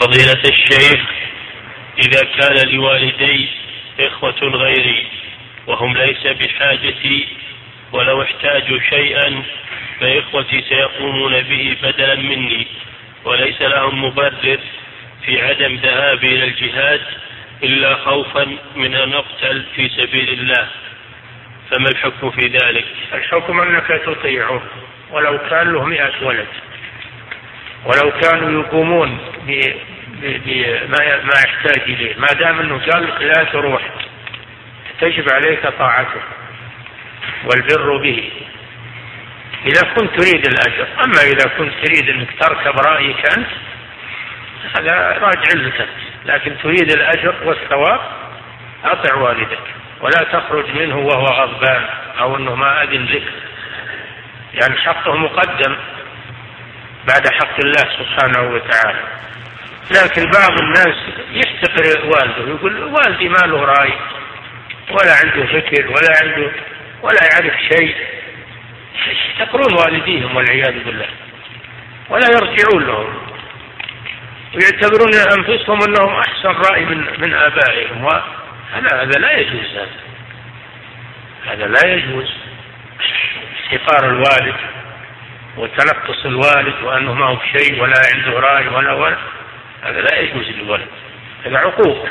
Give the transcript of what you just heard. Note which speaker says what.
Speaker 1: فضيلة الشيخ إذا كان لوالدي إخوة غيري وهم ليس بحاجتي ولو احتاجوا شيئا فإخوتي سيقومون به بدلا مني. وليس لهم مبرر في عدم ذهابي إلى الجهاد إلا خوفا من أن أقتل في سبيل الله. فما الحكم في ذلك؟
Speaker 2: الحكم أنك تطيعه ولو كان له مئة ولد ولو كانوا يقومون بما ما يحتاج إليه. ما دام أنه قال لا تروح تجب عليك طاعته والبر به. إذا كنت تريد الأجر أما إذا كنت تريد أنك تركب رأيك أنت هذا راجع لك لكن تريد الأجر والثواب أطع والدك ولا تخرج منه وهو غضبان أو أنه ما أذن لك. لأن يعني حقه مقدم بعد حق الله سبحانه وتعالى. لكن بعض الناس يحتقر والده يقول والدي ما له رأي ولا عنده فكر ولا عنده ولا يعرف شيء. يحتقرون والديهم والعياذ بالله ولا يرجعون لهم ويعتبرون أنفسهم أنهم أحسن رأي من من آبائهم هذا لا يجوز هذا هذا لا يجوز. احتقار الوالد وتنقص الوالد وأنه ما هو شيء ولا عنده رأي ولا ولا. هذا لا يجوز للولد هذا عقوق.